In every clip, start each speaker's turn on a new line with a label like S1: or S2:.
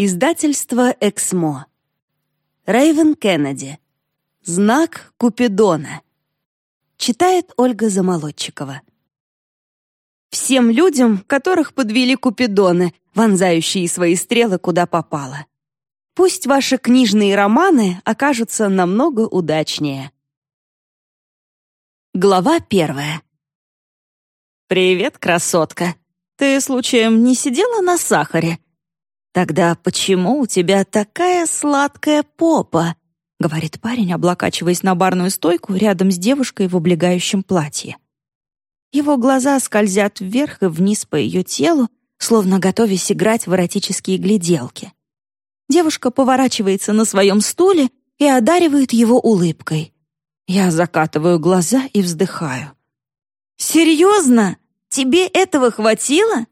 S1: Издательство «Эксмо». Рэйвен Кеннеди. Знак Купидона. Читает Ольга Замолодчикова. Всем людям, которых подвели Купидоны, вонзающие свои стрелы куда попало. Пусть ваши книжные романы окажутся намного удачнее. Глава первая. «Привет, красотка. Ты, случаем, не сидела на сахаре?» «Тогда почему у тебя такая сладкая попа?» — говорит парень, облокачиваясь на барную стойку рядом с девушкой в облегающем платье. Его глаза скользят вверх и вниз по ее телу, словно готовясь играть в эротические гляделки. Девушка поворачивается на своем стуле и одаривает его улыбкой. Я закатываю глаза и вздыхаю. «Серьезно? Тебе этого хватило?»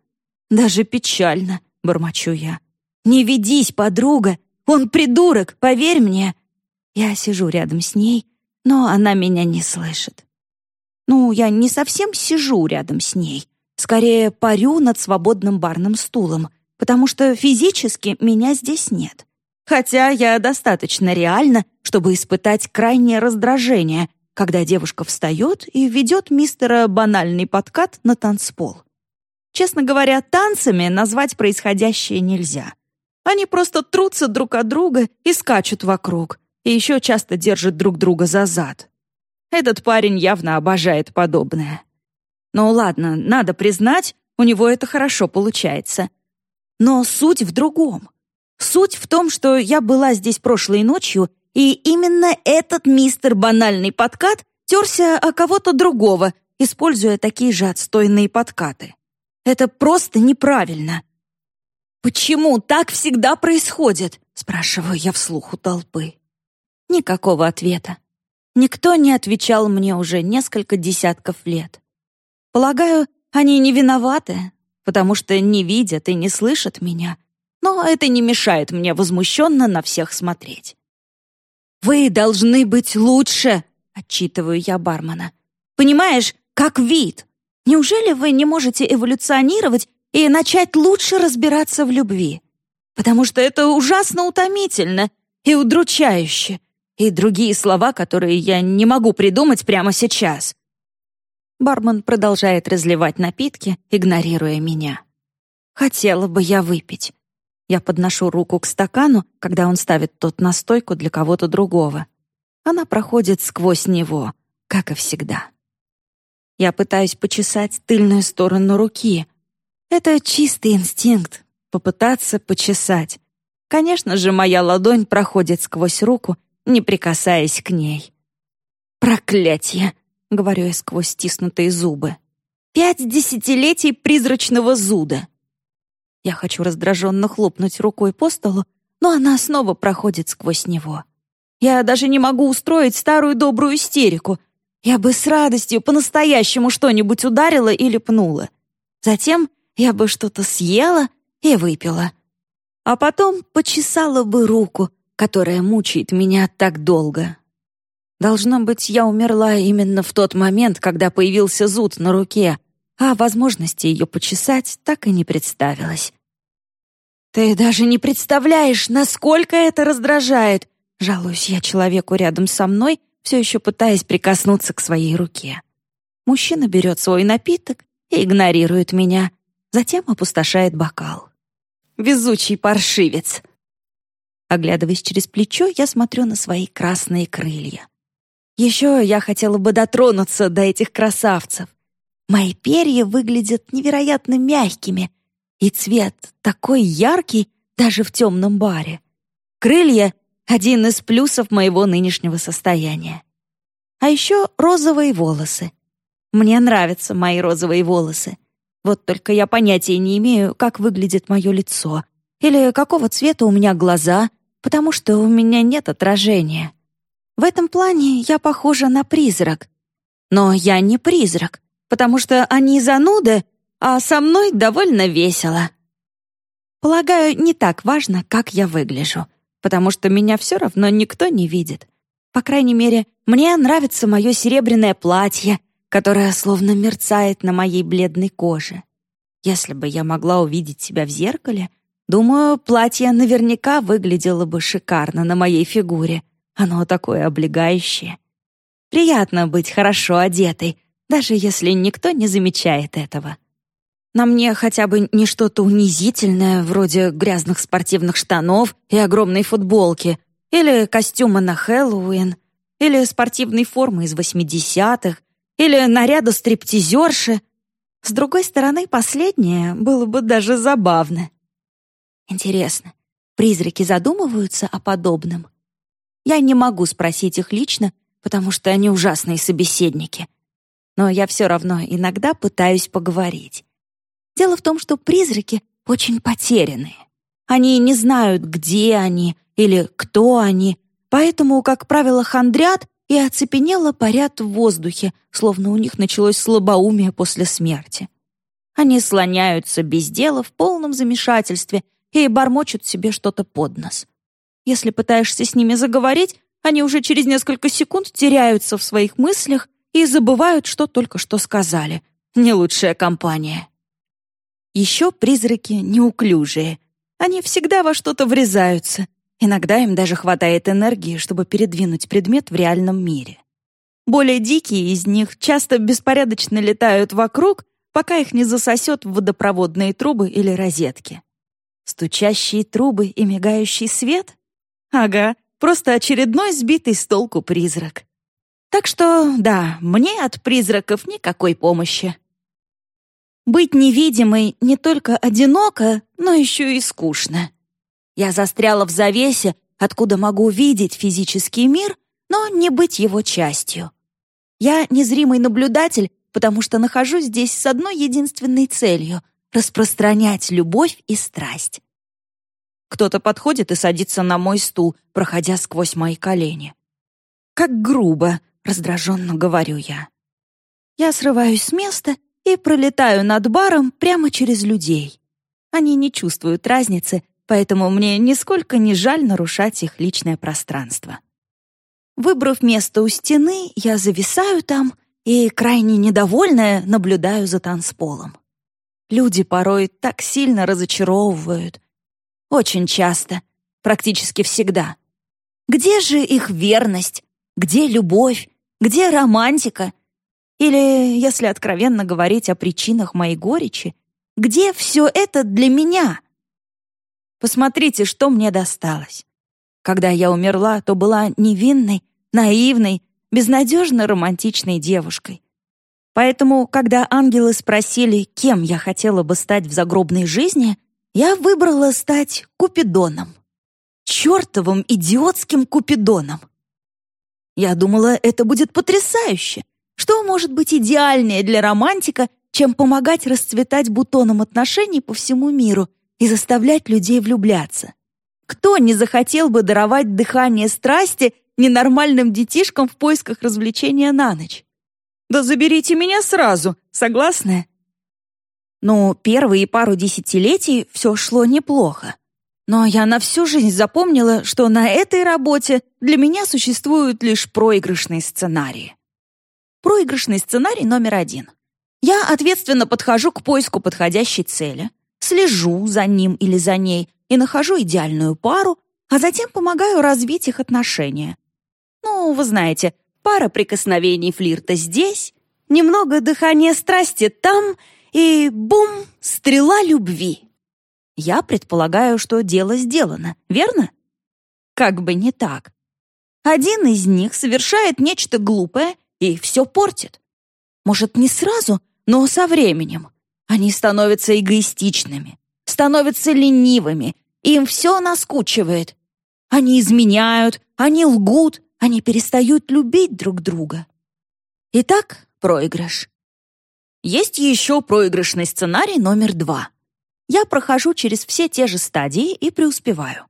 S1: «Даже печально», — бормочу я. «Не ведись, подруга! Он придурок, поверь мне!» Я сижу рядом с ней, но она меня не слышит. Ну, я не совсем сижу рядом с ней. Скорее, парю над свободным барным стулом, потому что физически меня здесь нет. Хотя я достаточно реальна, чтобы испытать крайнее раздражение, когда девушка встает и ведет мистера банальный подкат на танцпол. Честно говоря, танцами назвать происходящее нельзя. Они просто трутся друг от друга и скачут вокруг, и еще часто держат друг друга за зад. Этот парень явно обожает подобное. Ну ладно, надо признать, у него это хорошо получается. Но суть в другом. Суть в том, что я была здесь прошлой ночью, и именно этот мистер банальный подкат терся о кого-то другого, используя такие же отстойные подкаты. Это просто неправильно. «Почему так всегда происходит?» — спрашиваю я вслух у толпы. Никакого ответа. Никто не отвечал мне уже несколько десятков лет. Полагаю, они не виноваты, потому что не видят и не слышат меня, но это не мешает мне возмущенно на всех смотреть. «Вы должны быть лучше», — отчитываю я бармена. «Понимаешь, как вид. Неужели вы не можете эволюционировать и начать лучше разбираться в любви. Потому что это ужасно утомительно и удручающе, и другие слова, которые я не могу придумать прямо сейчас. Бармен продолжает разливать напитки, игнорируя меня. Хотела бы я выпить. Я подношу руку к стакану, когда он ставит тот на стойку для кого-то другого. Она проходит сквозь него, как и всегда. Я пытаюсь почесать тыльную сторону руки, это чистый инстинкт — попытаться почесать. Конечно же, моя ладонь проходит сквозь руку, не прикасаясь к ней. «Проклятье!» — говорю я сквозь стиснутые зубы. «Пять десятилетий призрачного зуда!» Я хочу раздраженно хлопнуть рукой по столу, но она снова проходит сквозь него. Я даже не могу устроить старую добрую истерику. Я бы с радостью по-настоящему что-нибудь ударила или пнула. Затем я бы что-то съела и выпила. А потом почесала бы руку, которая мучает меня так долго. Должно быть, я умерла именно в тот момент, когда появился зуд на руке, а возможности ее почесать так и не представилось. «Ты даже не представляешь, насколько это раздражает!» Жалуюсь я человеку рядом со мной, все еще пытаясь прикоснуться к своей руке. Мужчина берет свой напиток и игнорирует меня, затем опустошает бокал. Везучий паршивец. Оглядываясь через плечо, я смотрю на свои красные крылья. Еще я хотела бы дотронуться до этих красавцев. Мои перья выглядят невероятно мягкими, и цвет такой яркий даже в темном баре. Крылья — один из плюсов моего нынешнего состояния. А еще розовые волосы. Мне нравятся мои розовые волосы. Вот только я понятия не имею, как выглядит мое лицо. Или какого цвета у меня глаза, потому что у меня нет отражения. В этом плане я похожа на призрак. Но я не призрак, потому что они зануды, а со мной довольно весело. Полагаю, не так важно, как я выгляжу, потому что меня все равно никто не видит. По крайней мере, мне нравится мое серебряное платье, которая словно мерцает на моей бледной коже. Если бы я могла увидеть себя в зеркале, Думаю, платье наверняка выглядело бы шикарно на моей фигуре. Оно такое облегающее. Приятно быть хорошо одетой, даже если никто не замечает этого. На мне хотя бы не что-то унизительное, вроде грязных спортивных штанов и огромной футболки, или костюма на Хэллоуин, или спортивной формы из 80-х, или наряда стриптизерши. С другой стороны, последнее было бы даже забавно. Интересно, призраки задумываются о подобном? Я не могу спросить их лично, потому что они ужасные собеседники. Но я все равно иногда пытаюсь поговорить. Дело в том, что призраки очень потерянные. Они не знают, где они или кто они, поэтому, как правило, хандрят и оцепенело парят в воздухе, словно у них началось слабоумие после смерти. Они слоняются без дела в полном замешательстве и бормочут себе что-то под нос. Если пытаешься с ними заговорить, они уже через несколько секунд теряются в своих мыслях и забывают, что только что сказали. Не лучшая компания. Еще призраки неуклюжие. Они всегда во что-то врезаются. Иногда им даже хватает энергии, чтобы передвинуть предмет в реальном мире. Более дикие из них часто беспорядочно летают вокруг, пока их не засосет в водопроводные трубы или розетки. Стучащие трубы и мигающий свет? Ага, просто очередной сбитый с толку призрак. Так что, да, мне от призраков никакой помощи. Быть невидимой не только одиноко, но еще и скучно. Я застряла в завесе, откуда могу видеть физический мир, но не быть его частью. Я незримый наблюдатель, потому что нахожусь здесь с одной единственной целью — распространять любовь и страсть. Кто-то подходит и садится на мой стул, проходя сквозь мои колени. «Как грубо!» — раздраженно говорю я. Я срываюсь с места и пролетаю над баром прямо через людей. Они не чувствуют разницы, поэтому мне нисколько не жаль нарушать их личное пространство. Выбрав место у стены, я зависаю там и, крайне недовольная, наблюдаю за танцполом. Люди порой так сильно разочаровывают. Очень часто, практически всегда. Где же их верность? Где любовь? Где романтика? Или, если откровенно говорить о причинах моей горечи, где все это для меня? Посмотрите, что мне досталось. Когда я умерла, то была невинной, наивной, безнадежно романтичной девушкой. Поэтому, когда ангелы спросили, кем я хотела бы стать в загробной жизни, я выбрала стать Купидоном. Чертовым идиотским Купидоном. Я думала, это будет потрясающе — что может быть идеальнее для романтика, чем помогать расцветать бутоном отношений по всему миру и заставлять людей влюбляться? Кто не захотел бы даровать дыхание страсти ненормальным детишкам в поисках развлечения на ночь? Да заберите меня сразу, согласны? Ну, первые пару десятилетий все шло неплохо. Но я на всю жизнь запомнила, что на этой работе для меня существуют лишь проигрышные сценарии. Проигрышный сценарий номер один. Я ответственно подхожу к поиску подходящей цели, слежу за ним или за ней и нахожу идеальную пару, а затем помогаю развить их отношения. Ну, вы знаете, пара прикосновений флирта здесь, немного дыхания страсти там и бум, стрела любви. Я предполагаю, что дело сделано, верно? Как бы не так. Один из них совершает нечто глупое и все портит. Может, не сразу, но со временем. Они становятся эгоистичными, становятся ленивыми, им все наскучивает. Они изменяют, они лгут, они перестают любить друг друга. Итак, проигрыш. Есть еще проигрышный сценарий номер два. Я прохожу через все те же стадии и преуспеваю.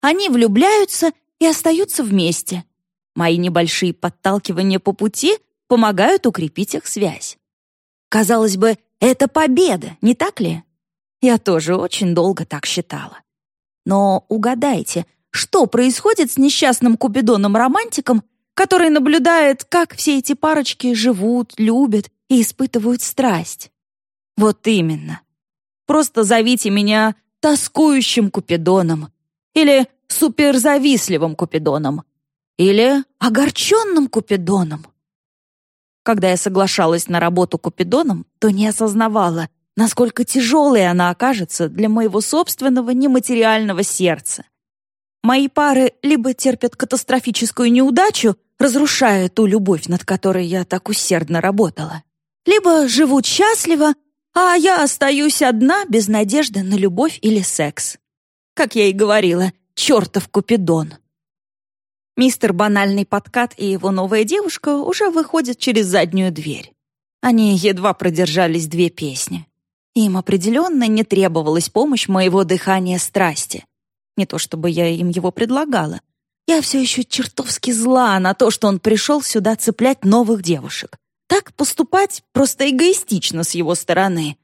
S1: Они влюбляются и остаются вместе. Мои небольшие подталкивания по пути помогают укрепить их связь. Казалось бы, это победа, не так ли? Я тоже очень долго так считала. Но угадайте, что происходит с несчастным Купидоном-романтиком, который наблюдает, как все эти парочки живут, любят и испытывают страсть? Вот именно. Просто зовите меня тоскующим Купидоном или суперзавистливым Купидоном или огорченным Купидоном. Когда я соглашалась на работу Купидоном, то не осознавала, насколько тяжелой она окажется для моего собственного нематериального сердца. Мои пары либо терпят катастрофическую неудачу, разрушая ту любовь, над которой я так усердно работала, либо живут счастливо, а я остаюсь одна без надежды на любовь или секс. Как я и говорила, чертов Купидон. Мистер Банальный Подкат и его новая девушка уже выходят через заднюю дверь. Они едва продержались две песни. Им определенно не требовалась помощь моего дыхания страсти. Не то чтобы я им его предлагала. Я все еще чертовски зла на то, что он пришел сюда цеплять новых девушек. Так поступать просто эгоистично с его стороны.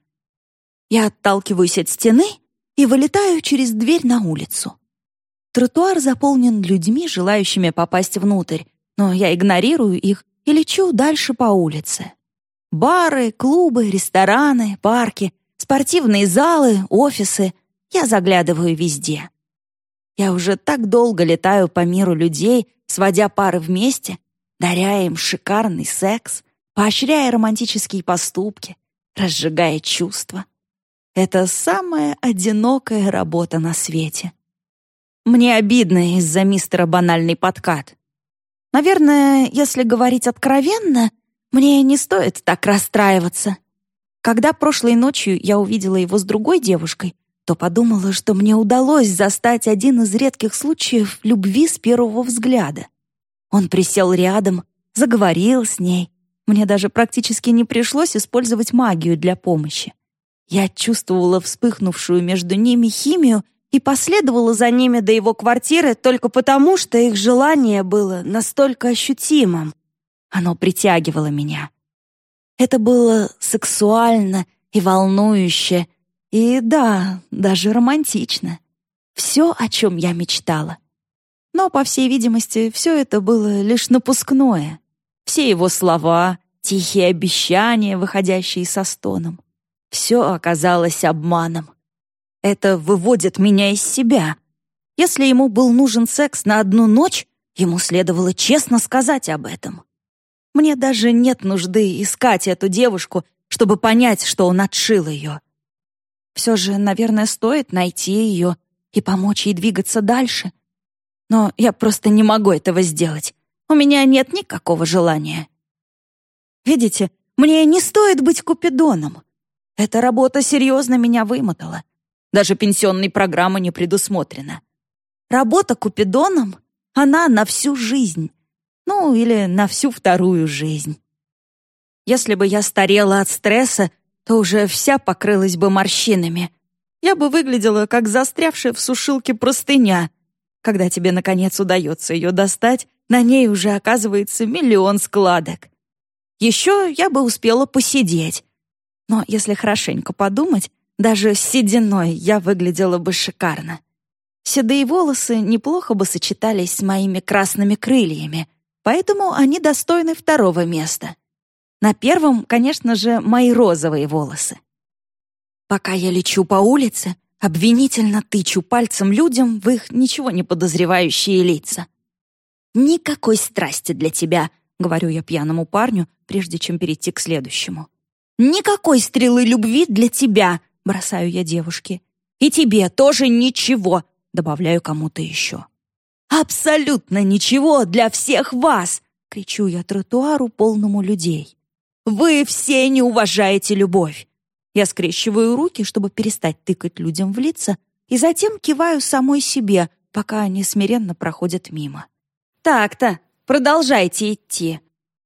S1: Я отталкиваюсь от стены и вылетаю через дверь на улицу. Тротуар заполнен людьми, желающими попасть внутрь, но я игнорирую их и лечу дальше по улице. Бары, клубы, рестораны, парки, спортивные залы, офисы. Я заглядываю везде. Я уже так долго летаю по миру людей, сводя пары вместе, даря им шикарный секс, поощряя романтические поступки, разжигая чувства. Это самая одинокая работа на свете. Мне обидно из-за мистера банальный подкат. Наверное, если говорить откровенно, мне не стоит так расстраиваться. Когда прошлой ночью я увидела его с другой девушкой, то подумала, что мне удалось застать один из редких случаев любви с первого взгляда. Он присел рядом, заговорил с ней. Мне даже практически не пришлось использовать магию для помощи. Я чувствовала вспыхнувшую между ними химию и последовала за ними до его квартиры только потому, что их желание было настолько ощутимым. Оно притягивало меня. Это было сексуально и волнующе, и да, даже романтично. Все, о чем я мечтала. Но, по всей видимости, все это было лишь напускное. Все его слова, тихие обещания, выходящие со стоном. Все оказалось обманом. Это выводит меня из себя. Если ему был нужен секс на одну ночь, ему следовало честно сказать об этом. Мне даже нет нужды искать эту девушку, чтобы понять, что он отшил ее. Все же, наверное, стоит найти ее и помочь ей двигаться дальше. Но я просто не могу этого сделать. У меня нет никакого желания. Видите, мне не стоит быть купидоном. Эта работа серьезно меня вымотала. Даже пенсионной программы не предусмотрена. Работа купидоном, она на всю жизнь. Ну, или на всю вторую жизнь. Если бы я старела от стресса, то уже вся покрылась бы морщинами. Я бы выглядела, как застрявшая в сушилке простыня. Когда тебе, наконец, удается ее достать, на ней уже оказывается миллион складок. Еще я бы успела посидеть. Но если хорошенько подумать, даже с сединой я выглядела бы шикарно. Седые волосы неплохо бы сочетались с моими красными крыльями, поэтому они достойны второго места. На первом, конечно же, мои розовые волосы. Пока я лечу по улице, обвинительно тычу пальцем людям в их ничего не подозревающие лица. «Никакой страсти для тебя», — говорю я пьяному парню, прежде чем перейти к следующему. «Никакой стрелы любви для тебя», — бросаю я девушке. «И тебе тоже ничего», — добавляю кому-то еще. «Абсолютно ничего для всех вас!» — кричу я тротуару, полному людей. Вы все не уважаете любовь. Я скрещиваю руки, чтобы перестать тыкать людям в лица, и затем киваю самой себе, пока они смиренно проходят мимо. Так-то, продолжайте идти.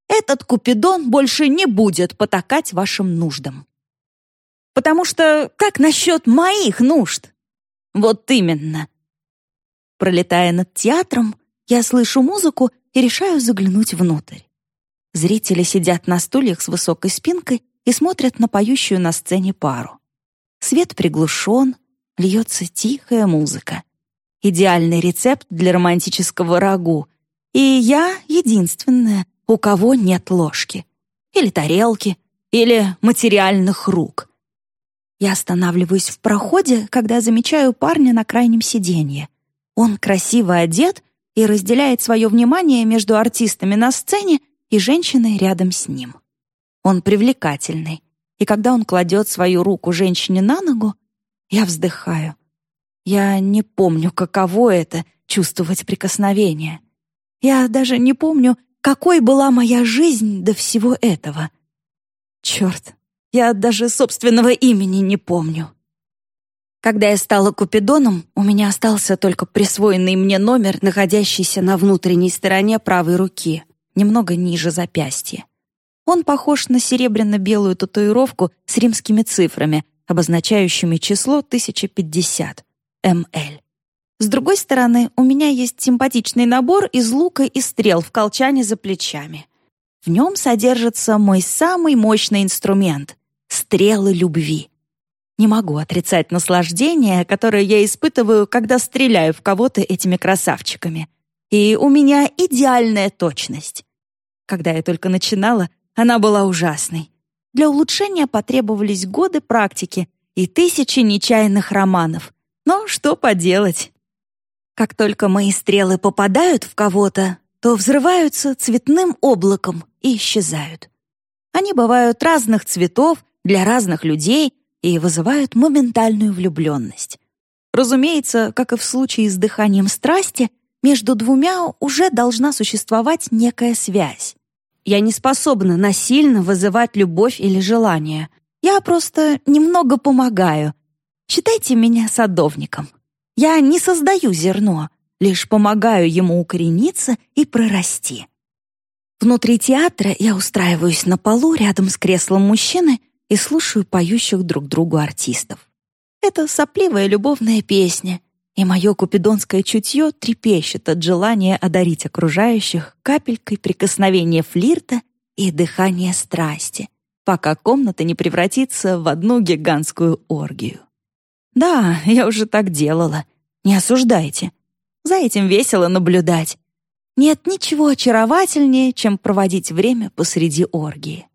S1: Этот Купидон больше не будет потакать вашим нуждам. Потому что как насчет моих нужд? Вот именно. Пролетая над театром, я слышу музыку и решаю заглянуть внутрь. Зрители сидят на стульях с высокой спинкой и смотрят на поющую на сцене пару. Свет приглушен, льется тихая музыка. Идеальный рецепт для романтического рагу. И я единственная, у кого нет ложки. Или тарелки, или материальных рук. Я останавливаюсь в проходе, когда замечаю парня на крайнем сиденье. Он красиво одет и разделяет свое внимание между артистами на сцене и женщиной рядом с ним. Он привлекательный, и когда он кладет свою руку женщине на ногу, я вздыхаю. Я не помню, каково это — чувствовать прикосновение. Я даже не помню, какой была моя жизнь до всего этого. Черт, я даже собственного имени не помню. Когда я стала Купидоном, у меня остался только присвоенный мне номер, находящийся на внутренней стороне правой руки, немного ниже запястья. Он похож на серебряно-белую татуировку с римскими цифрами, обозначающими число 1050, МЛ. С другой стороны, у меня есть симпатичный набор из лука и стрел в колчане за плечами. В нем содержится мой самый мощный инструмент — стрелы любви. Не могу отрицать наслаждение, которое я испытываю, когда стреляю в кого-то этими красавчиками. И у меня идеальная точность. Когда я только начинала, она была ужасной. Для улучшения потребовались годы практики и тысячи нечаянных романов. Но что поделать? Как только мои стрелы попадают в кого-то, то взрываются цветным облаком и исчезают. Они бывают разных цветов для разных людей и вызывают моментальную влюбленность. Разумеется, как и в случае с дыханием страсти, между двумя уже должна существовать некая связь. Я не способна насильно вызывать любовь или желание. Я просто немного помогаю. Считайте меня садовником. Я не создаю зерно, лишь помогаю ему укорениться и прорасти. Внутри театра я устраиваюсь на полу рядом с креслом мужчины и слушаю поющих друг другу артистов. Это сопливая любовная песня, и мое купидонское чутье трепещет от желания одарить окружающих капелькой прикосновения флирта и дыхания страсти, пока комната не превратится в одну гигантскую оргию. Да, я уже так делала. Не осуждайте. За этим весело наблюдать. Нет ничего очаровательнее, чем проводить время посреди оргии.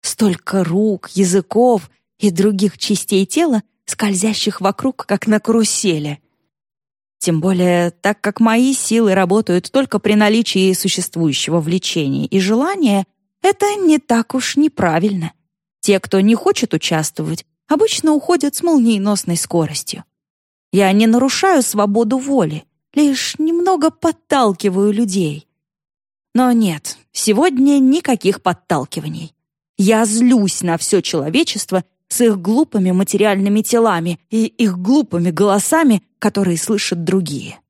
S1: Столько рук, языков и других частей тела, скользящих вокруг, как на карусели. Тем более, так как мои силы работают только при наличии существующего влечения и желания, это не так уж неправильно. Те, кто не хочет участвовать, обычно уходят с молниеносной скоростью. Я не нарушаю свободу воли, лишь немного подталкиваю людей. Но нет, сегодня никаких подталкиваний. Я злюсь на все человечество с их глупыми материальными телами и их глупыми голосами, которые слышат другие.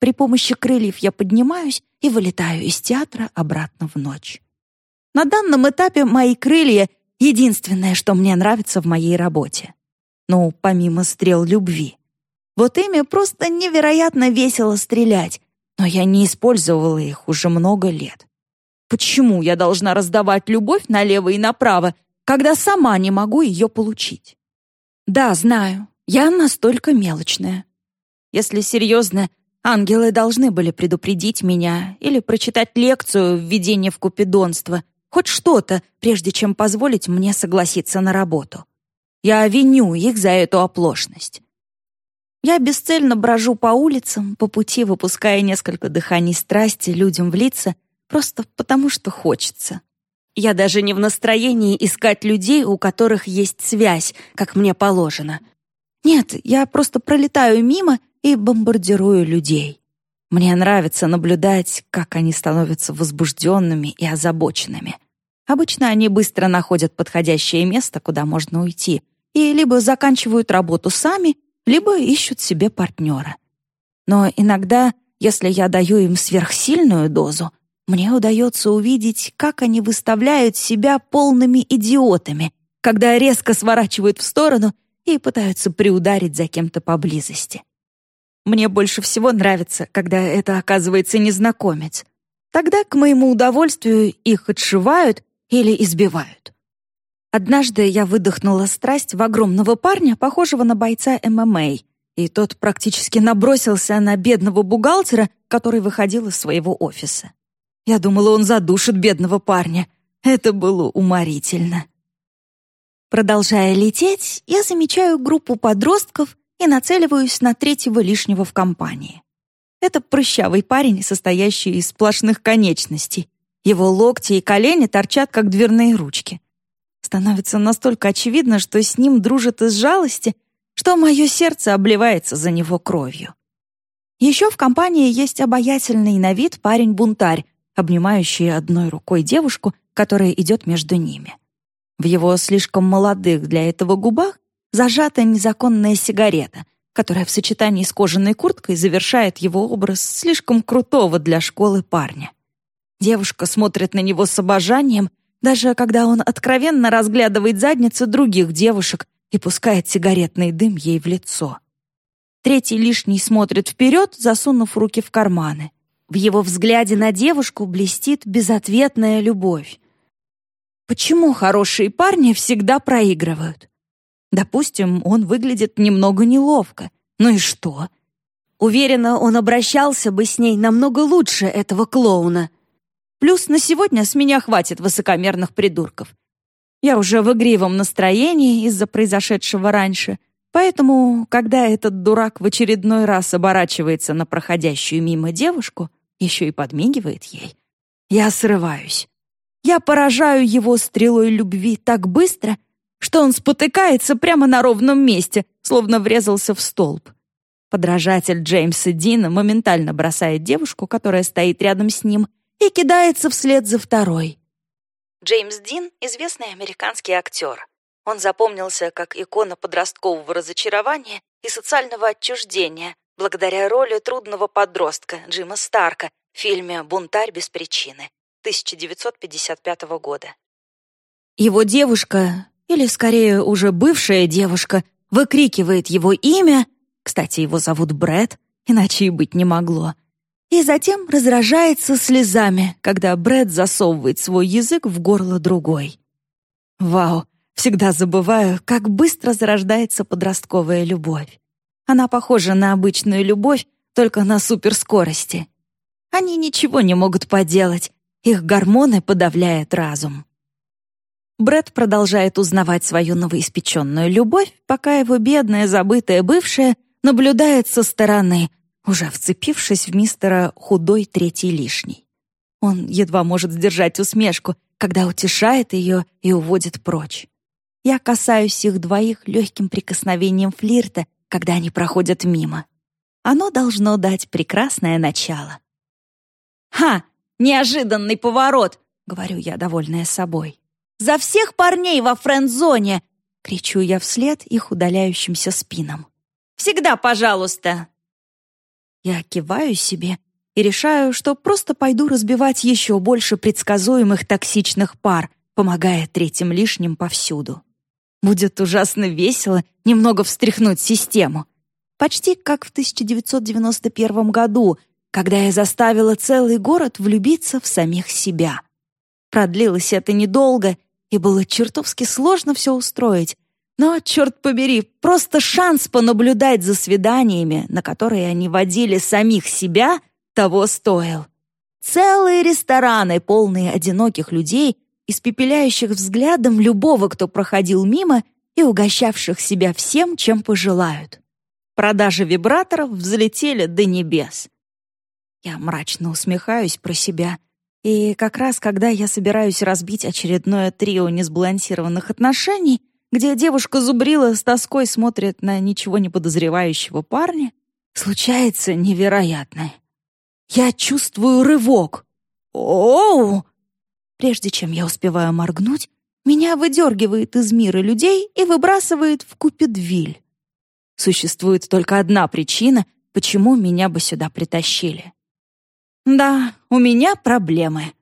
S1: При помощи крыльев я поднимаюсь и вылетаю из театра обратно в ночь. На данном этапе мои крылья единственное, что мне нравится в моей работе. Ну, помимо стрел любви. Вот ими просто невероятно весело стрелять, но я не использовала их уже много лет. Почему я должна раздавать любовь налево и направо, когда сама не могу ее получить? Да, знаю, я настолько мелочная. Если серьезно, ангелы должны были предупредить меня или прочитать лекцию «Введение в купидонство», хоть что-то, прежде чем позволить мне согласиться на работу. Я виню их за эту оплошность. Я бесцельно брожу по улицам, по пути выпуская несколько дыханий страсти людям в лица, просто потому что хочется. Я даже не в настроении искать людей, у которых есть связь, как мне положено. Нет, я просто пролетаю мимо и бомбардирую людей. Мне нравится наблюдать, как они становятся возбужденными и озабоченными. Обычно они быстро находят подходящее место, куда можно уйти, и либо заканчивают работу сами, либо ищут себе партнера. Но иногда, если я даю им сверхсильную дозу, мне удается увидеть, как они выставляют себя полными идиотами, когда резко сворачивают в сторону и пытаются приударить за кем-то поблизости. Мне больше всего нравится, когда это оказывается незнакомец. Тогда, к моему удовольствию, их отшивают или избивают. Однажды я выдохнула страсть в огромного парня, похожего на бойца ММА, и тот практически набросился на бедного бухгалтера, который выходил из своего офиса. Я думала, он задушит бедного парня. Это было уморительно. Продолжая лететь, я замечаю группу подростков и нацеливаюсь на третьего лишнего в компании. Это прыщавый парень, состоящий из сплошных конечностей. Его локти и колени торчат, как дверные ручки. Становится настолько очевидно, что с ним дружат из жалости, что мое сердце обливается за него кровью. Еще в компании есть обаятельный на вид парень-бунтарь, обнимающий одной рукой девушку, которая идет между ними. В его слишком молодых для этого губах зажата незаконная сигарета, которая в сочетании с кожаной курткой завершает его образ слишком крутого для школы парня. Девушка смотрит на него с обожанием, даже когда он откровенно разглядывает задницы других девушек и пускает сигаретный дым ей в лицо. Третий лишний смотрит вперед, засунув руки в карманы. В его взгляде на девушку блестит безответная любовь. Почему хорошие парни всегда проигрывают? Допустим, он выглядит немного неловко. Ну и что? Уверена, он обращался бы с ней намного лучше этого клоуна. Плюс на сегодня с меня хватит высокомерных придурков. Я уже в игривом настроении из-за произошедшего раньше, поэтому, когда этот дурак в очередной раз оборачивается на проходящую мимо девушку, еще и подмигивает ей, я срываюсь. Я поражаю его стрелой любви так быстро, что он спотыкается прямо на ровном месте, словно врезался в столб. Подражатель Джеймса Дина моментально бросает девушку, которая стоит рядом с ним, и кидается вслед за второй. Джеймс Дин — известный американский актер. Он запомнился как икона подросткового разочарования и социального отчуждения благодаря роли трудного подростка Джима Старка в фильме «Бунтарь без причины». 1955 года. Его девушка, или скорее уже бывшая девушка, выкрикивает его имя, кстати, его зовут Брэд, иначе и быть не могло, и затем разражается слезами, когда Брэд засовывает свой язык в горло другой. Вау, всегда забываю, как быстро зарождается подростковая любовь. Она похожа на обычную любовь, только на суперскорости. Они ничего не могут поделать, их гормоны подавляют разум. Брэд продолжает узнавать свою новоиспеченную любовь, пока его бедная, забытая бывшая наблюдает со стороны, уже вцепившись в мистера худой третий лишний. Он едва может сдержать усмешку, когда утешает ее и уводит прочь. Я касаюсь их двоих легким прикосновением флирта, когда они проходят мимо. Оно должно дать прекрасное начало. «Ха! Неожиданный поворот!» — говорю я, довольная собой. «За всех парней во френд-зоне!» — кричу я вслед их удаляющимся спинам. «Всегда пожалуйста!» Я киваю себе и решаю, что просто пойду разбивать еще больше предсказуемых токсичных пар, помогая третьим лишним повсюду. Будет ужасно весело немного встряхнуть систему. Почти как в 1991 году, когда я заставила целый город влюбиться в самих себя. Продлилось это недолго, и было чертовски сложно все устроить. Но, черт побери, просто шанс понаблюдать за свиданиями, на которые они водили самих себя, того стоил. Целые рестораны, полные одиноких людей, испепеляющих взглядом любого, кто проходил мимо, и угощавших себя всем, чем пожелают. Продажи вибраторов взлетели до небес. Я мрачно усмехаюсь про себя. И как раз когда я собираюсь разбить очередное трио несбалансированных отношений, где девушка зубрила с тоской смотрит на ничего не подозревающего парня, случается невероятное. Я чувствую рывок. Оу! Прежде чем я успеваю моргнуть, меня выдергивает из мира людей и выбрасывает в Купидвиль. Существует только одна причина, почему меня бы сюда притащили. Да, у меня проблемы.